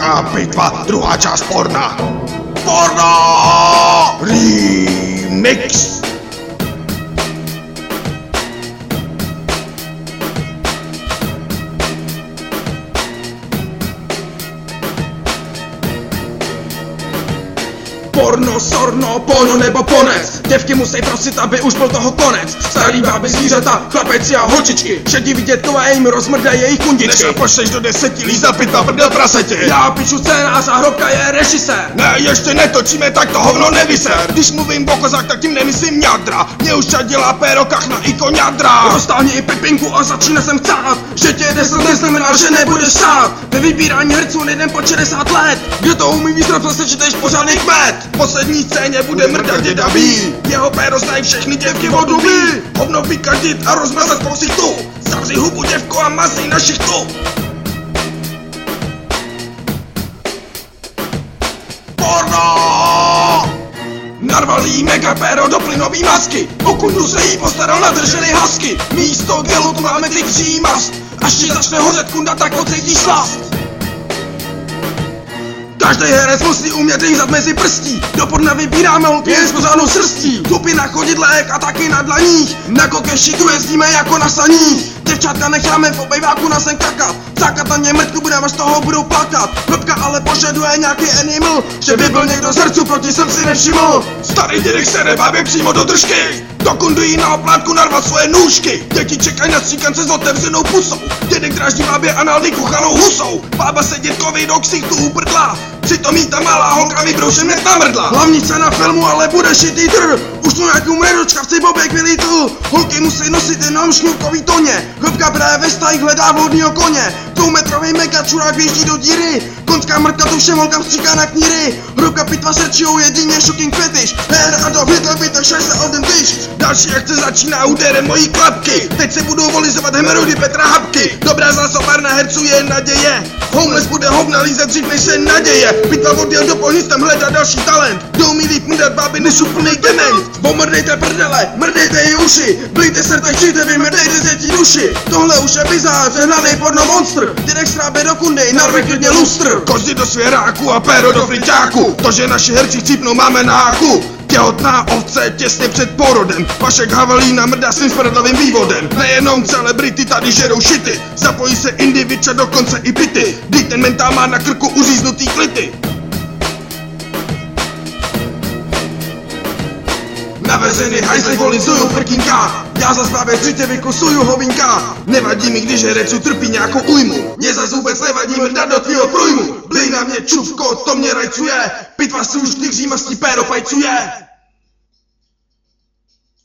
Hrobka, pitva, druhá část porna. Porno! Remix! Porno, sorno, porno nebo ponec. Děvky musí prosit, aby už byl toho konec. Starý báby, zvířata, chlapeci a holčičky. Šedí vidět to a jim rozmrdají jejich Než kundičky. Se pošleš do deseti, líza pitva, prdel prasetě. Já píšu scénář a hrobka je režisér. Ne, ještě netočíme, tak to hovno nevyser. Když mluvím o kozách, tak tím nemyslím ňadra. Mě už dělá péro kachna i koňadra. Roztáhni i pipinku a začíná sem chcát. Že tě deset neznamená, že nebudeš stát. Ve vybírání herců nejdem po 60 let. Kdo to umí víc přesvědčiteš pořádný kmet V poslední scéně bude mrdat děda B. Jeho péro znají všechny děvky od huby. Hovno vykadit a rozmazat po tu. Zavři hubu děvko a mazí na šichtu. Porno! Narval jí mega péro do plynový masky Pokud se jí postaral na držený hasky Místo gelu tu máme tygří mast Až ti začne hořet kunda, tak pocítíš slast Každý herec musí umět lízat mezi prstí. Do porna vybíráme holky jen s pořádnou srstí. Tupy na chodidlech a taky na dlaních. Na kokeši tu jezdíme jako na saních. Děvčátka necháme v obejváku na sen kakat. Zákat na ně mrtku budeme z toho budou plakat. Hrobka ale požaduje nějaký animal Že by byl někdo srdcu proti jsem si nevšiml. Starý dědek se nebábě přímo do držky. Do kundují na oplátku narvat svoje nůžky. Děti čekají na stříkance s otevřenou pusou. Dědek dráždí bábě anální kuchanou husou. Bába se dětkovi do ksichtu uprdla Přitom jí ta malá holka vybroušem jak namrdla Hlavní scéna filmu ale bude šitý trh Už tu nějakou mredočkavci bobek vylítl Holky musí nosit jenom šňůrkový toně Hrobka právě ve stajích hledá vodního koně. Dvoumetrový megačurák běží do díry. Konská mrtka tu všem holkám stříká na kníry. Hrobka pitva se čijou jedině shocking fetish. Her a do Hitler Peter se od den tyš. Další akce začíná úderem mojí klapky. Teď se budou volizovat hemerody Petra Hapky Dobrá zásobárna herců je naděje. Homeless bude hovna lízat dřív než se naděje. Pitva odjel do pohnistem hledá další talent. Jdou mi líp mrdat báby než úplnej dement. Pomrdejte prdele, mrdejte i uši Blíjte se tak žijte vy, mrdejte dětí duši. Tohle už je bizár, přehnanej porno monstr. Dědek strábe do kundy, narve klidně lustr. Kozy do svěráku a péro do friťáku. To, že naši herci cípnou máme na háku. Těhotná ovce těsně před porodem. Vašek Havelína mrdá svým smrdlavým vývodem. Nejenom celebrity tady žerou šity. Zapojí se indiviča dokonce i pity Kdy ten mentál má na krku uříznutý klity Navezený hajzli volizuju prkínka. Já za právě třitě vykusuju hovinka. Nevadí mi, když herec utrpí nějakou ujmu Mě zas vůbec nevadí mrdat do tvýho průjmu. Blej na mě čupko, to mě rajcuje. Pitva si už ty péro fajcuje